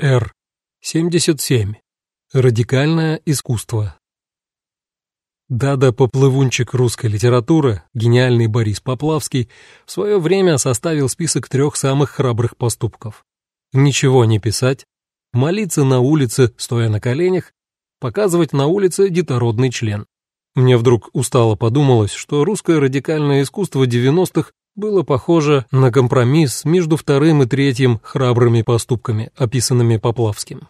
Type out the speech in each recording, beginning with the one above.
Р. 77. Радикальное искусство. Дада поплывунчик русской литературы, гениальный Борис Поплавский, в свое время составил список трех самых храбрых поступков. Ничего не писать, молиться на улице, стоя на коленях, показывать на улице детородный член. Мне вдруг устало подумалось, что русское радикальное искусство 90-х было похоже на компромисс между вторым и третьим храбрыми поступками, описанными Поплавским.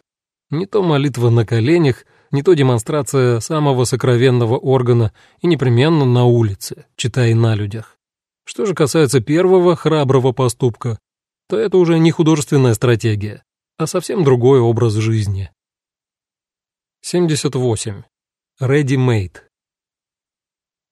Не то молитва на коленях, не то демонстрация самого сокровенного органа и непременно на улице, читая на людях. Что же касается первого храброго поступка, то это уже не художественная стратегия, а совсем другой образ жизни. 78. Ready-made.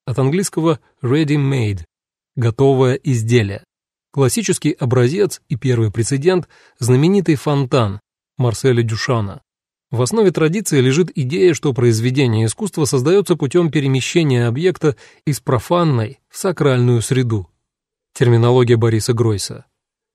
От английского ready-made – готовое изделие. Классический образец и первый прецедент – знаменитый фонтан Марселя Дюшана. В основе традиции лежит идея, что произведение искусства создается путем перемещения объекта из профанной в сакральную среду. Терминология Бориса Гройса.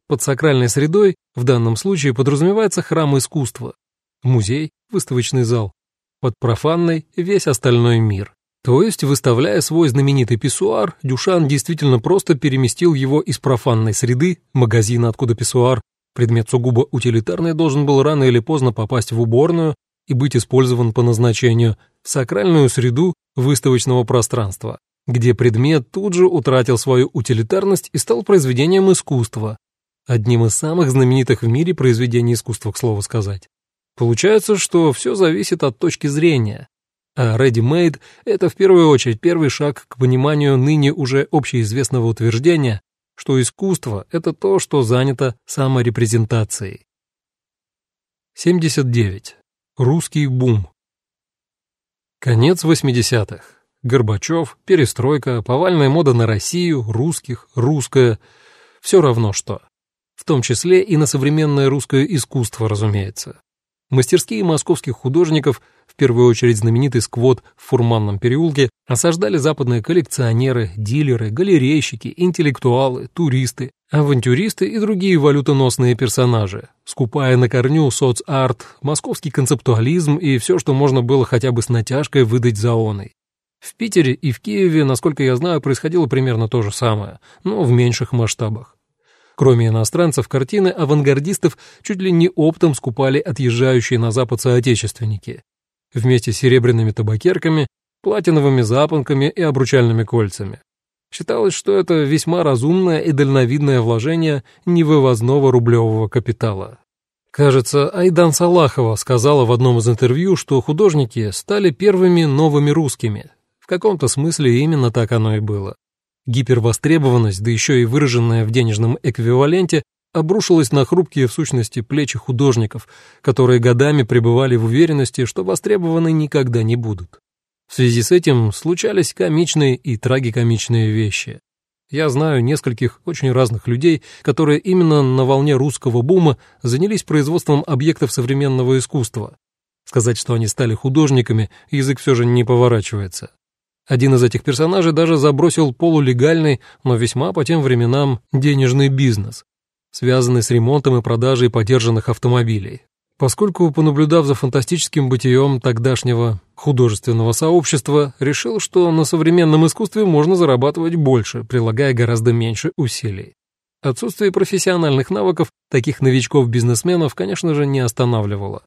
Под сакральной средой в данном случае подразумевается храм искусства, музей, выставочный зал. Под профанной – весь остальной мир. То есть, выставляя свой знаменитый писсуар, Дюшан действительно просто переместил его из профанной среды, магазина, откуда писсуар, предмет сугубо утилитарный, должен был рано или поздно попасть в уборную и быть использован по назначению, в сакральную среду выставочного пространства, где предмет тут же утратил свою утилитарность и стал произведением искусства, одним из самых знаменитых в мире произведений искусства, к слову сказать. Получается, что все зависит от точки зрения, а ready-made — это в первую очередь первый шаг к пониманию ныне уже общеизвестного утверждения, что искусство — это то, что занято саморепрезентацией. 79. Русский бум. Конец 80-х. Горбачев, перестройка, повальная мода на Россию, русских, русское — все равно что. В том числе и на современное русское искусство, разумеется. Мастерские московских художников, в первую очередь знаменитый сквот в Фурманном переулке, осаждали западные коллекционеры, дилеры, галерейщики, интеллектуалы, туристы, авантюристы и другие валютоносные персонажи, скупая на корню соцарт, московский концептуализм и все, что можно было хотя бы с натяжкой выдать за оной. В Питере и в Киеве, насколько я знаю, происходило примерно то же самое, но в меньших масштабах. Кроме иностранцев, картины авангардистов чуть ли не оптом скупали отъезжающие на Запад соотечественники. Вместе с серебряными табакерками, платиновыми запонками и обручальными кольцами. Считалось, что это весьма разумное и дальновидное вложение невывозного рублевого капитала. Кажется, Айдан Салахова сказала в одном из интервью, что художники стали первыми новыми русскими. В каком-то смысле именно так оно и было. Гипервостребованность, да еще и выраженная в денежном эквиваленте, обрушилась на хрупкие в сущности плечи художников, которые годами пребывали в уверенности, что востребованы никогда не будут. В связи с этим случались комичные и трагикомичные вещи. Я знаю нескольких очень разных людей, которые именно на волне русского бума занялись производством объектов современного искусства. Сказать, что они стали художниками, язык все же не поворачивается. Один из этих персонажей даже забросил полулегальный, но весьма по тем временам денежный бизнес, связанный с ремонтом и продажей подержанных автомобилей. Поскольку, понаблюдав за фантастическим бытием тогдашнего художественного сообщества, решил, что на современном искусстве можно зарабатывать больше, прилагая гораздо меньше усилий. Отсутствие профессиональных навыков таких новичков-бизнесменов, конечно же, не останавливало.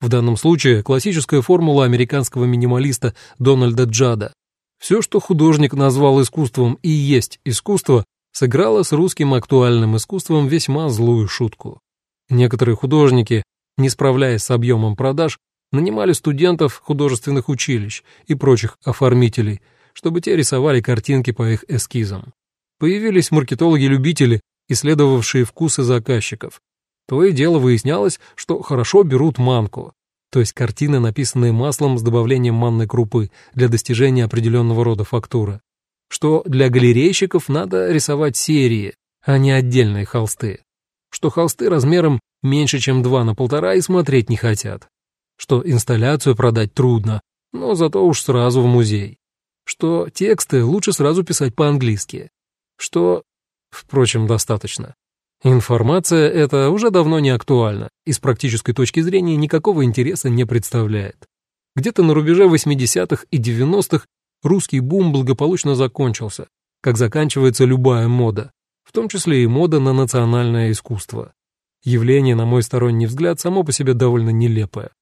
В данном случае классическая формула американского минималиста Дональда Джада все, что художник назвал искусством и есть искусство, сыграло с русским актуальным искусством весьма злую шутку. Некоторые художники, не справляясь с объемом продаж, нанимали студентов художественных училищ и прочих оформителей, чтобы те рисовали картинки по их эскизам. Появились маркетологи-любители, исследовавшие вкусы заказчиков. То и дело выяснялось, что хорошо берут манку, то есть картины, написанные маслом с добавлением манной крупы для достижения определенного рода фактуры, что для галерейщиков надо рисовать серии, а не отдельные холсты, что холсты размером меньше, чем 2 на полтора и смотреть не хотят, что инсталляцию продать трудно, но зато уж сразу в музей, что тексты лучше сразу писать по-английски, что... Впрочем, достаточно. Информация эта уже давно не актуальна и с практической точки зрения никакого интереса не представляет. Где-то на рубеже 80-х и 90-х русский бум благополучно закончился, как заканчивается любая мода, в том числе и мода на национальное искусство. Явление, на мой сторонний взгляд, само по себе довольно нелепое.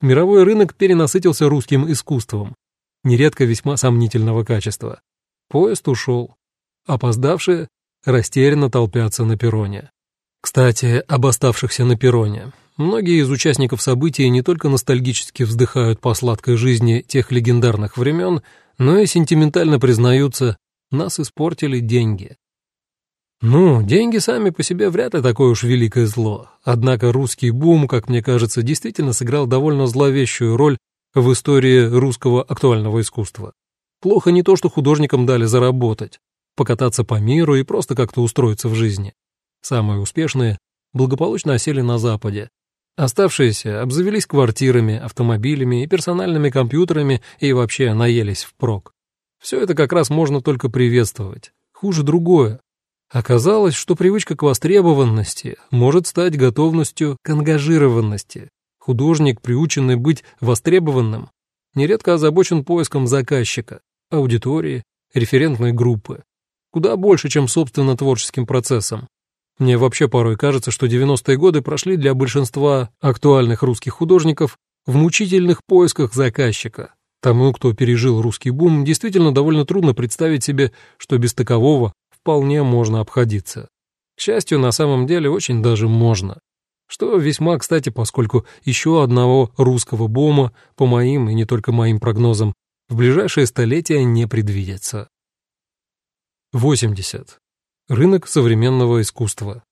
Мировой рынок перенасытился русским искусством, нередко весьма сомнительного качества. Поезд ушел. Опоздавшие растерянно толпятся на перроне. Кстати, об оставшихся на перроне. Многие из участников событий не только ностальгически вздыхают по сладкой жизни тех легендарных времен, но и сентиментально признаются, нас испортили деньги. Ну, деньги сами по себе вряд ли такое уж великое зло. Однако русский бум, как мне кажется, действительно сыграл довольно зловещую роль в истории русского актуального искусства. Плохо не то, что художникам дали заработать, покататься по миру и просто как-то устроиться в жизни. Самые успешные благополучно осели на Западе, Оставшиеся обзавелись квартирами, автомобилями и персональными компьютерами и вообще наелись впрок. Все это как раз можно только приветствовать. Хуже другое. Оказалось, что привычка к востребованности может стать готовностью к ангажированности. Художник, приученный быть востребованным, нередко озабочен поиском заказчика, аудитории, референтной группы. Куда больше, чем собственно творческим процессом. Мне вообще порой кажется, что 90-е годы прошли для большинства актуальных русских художников в мучительных поисках заказчика. Тому, кто пережил русский бум, действительно довольно трудно представить себе, что без такового вполне можно обходиться. К счастью, на самом деле очень даже можно. Что весьма кстати, поскольку еще одного русского бума, по моим и не только моим прогнозам, в ближайшие столетия не предвидится. 80. Рынок современного искусства.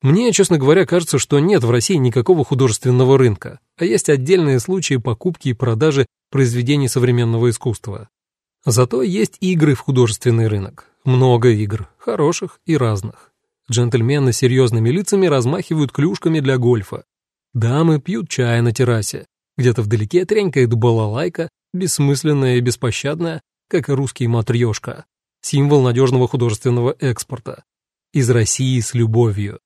Мне, честно говоря, кажется, что нет в России никакого художественного рынка, а есть отдельные случаи покупки и продажи произведений современного искусства. Зато есть игры в художественный рынок. Много игр, хороших и разных. Джентльмены с серьезными лицами размахивают клюшками для гольфа. Дамы пьют чай на террасе. Где-то вдалеке тренькает балалайка, бессмысленная и беспощадная, как и русский матрешка символ надежного художественного экспорта. Из России с любовью.